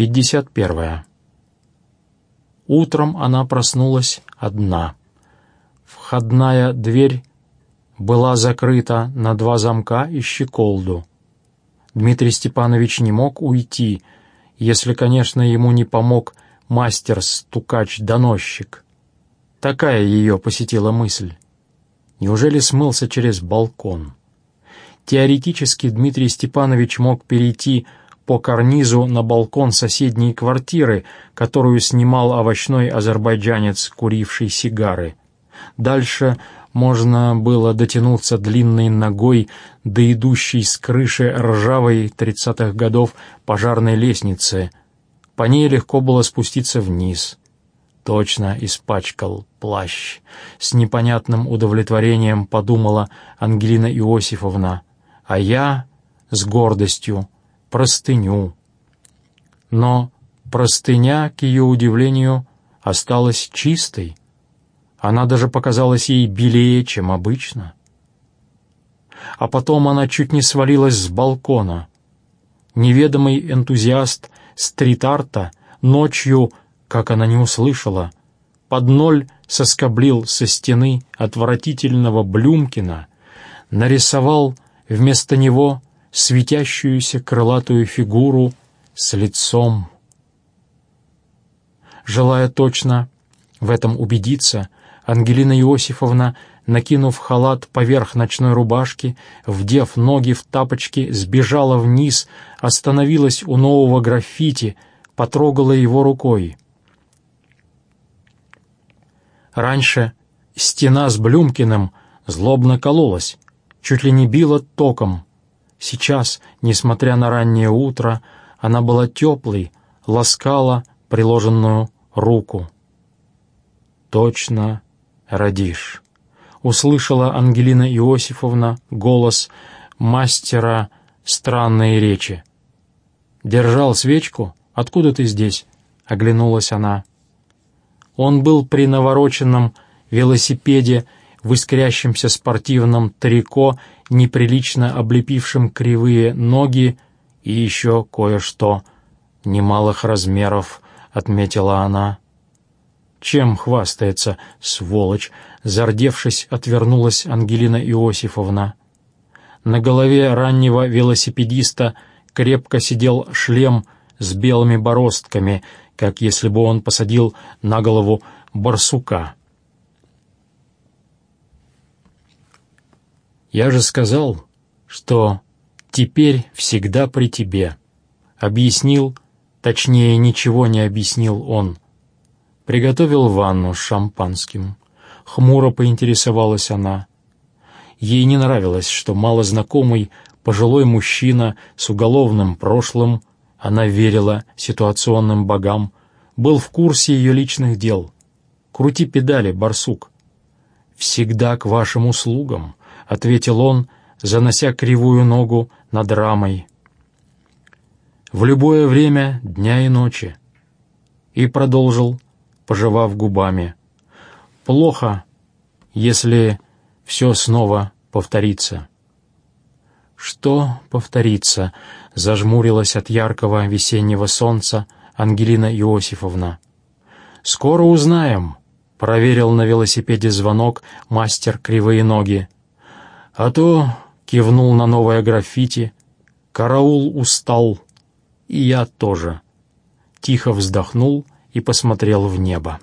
51. Утром она проснулась одна. Входная дверь была закрыта на два замка и щеколду. Дмитрий Степанович не мог уйти, если, конечно, ему не помог мастер-стукач-доносчик. Такая ее посетила мысль. Неужели смылся через балкон? Теоретически Дмитрий Степанович мог перейти по карнизу на балкон соседней квартиры, которую снимал овощной азербайджанец, куривший сигары. Дальше можно было дотянуться длинной ногой до идущей с крыши ржавой тридцатых годов пожарной лестницы. По ней легко было спуститься вниз. Точно испачкал плащ. С непонятным удовлетворением подумала Ангелина Иосифовна. А я с гордостью простыню. Но простыня, к ее удивлению, осталась чистой. Она даже показалась ей белее, чем обычно. А потом она чуть не свалилась с балкона. Неведомый энтузиаст стрит-арта ночью, как она не услышала, под ноль соскоблил со стены отвратительного Блюмкина, нарисовал вместо него светящуюся крылатую фигуру с лицом. Желая точно в этом убедиться, Ангелина Иосифовна, накинув халат поверх ночной рубашки, вдев ноги в тапочки, сбежала вниз, остановилась у нового граффити, потрогала его рукой. Раньше стена с Блюмкиным злобно кололась, чуть ли не била током. Сейчас, несмотря на раннее утро, она была теплой, ласкала приложенную руку. Точно родишь. Услышала Ангелина Иосифовна голос мастера странной речи. «Держал свечку? Откуда ты здесь?» — оглянулась она. Он был при навороченном велосипеде в искрящемся спортивном трико, неприлично облепившем кривые ноги и еще кое-что немалых размеров, — отметила она. Чем хвастается, сволочь? Зардевшись, отвернулась Ангелина Иосифовна. На голове раннего велосипедиста крепко сидел шлем с белыми бороздками, как если бы он посадил на голову барсука. «Я же сказал, что теперь всегда при тебе», — объяснил, точнее, ничего не объяснил он — Приготовил ванну с шампанским. Хмуро поинтересовалась она. Ей не нравилось, что малознакомый пожилой мужчина с уголовным прошлым, она верила ситуационным богам, был в курсе ее личных дел. «Крути педали, барсук». «Всегда к вашим услугам», — ответил он, занося кривую ногу над рамой. «В любое время дня и ночи». И продолжил, пожевав губами. «Плохо, если все снова повторится». «Что повторится?» — зажмурилась от яркого весеннего солнца Ангелина Иосифовна. «Скоро узнаем», — проверил на велосипеде звонок мастер кривые ноги. «А то», — кивнул на новое граффити, — «караул устал, и я тоже». Тихо вздохнул и посмотрел в небо.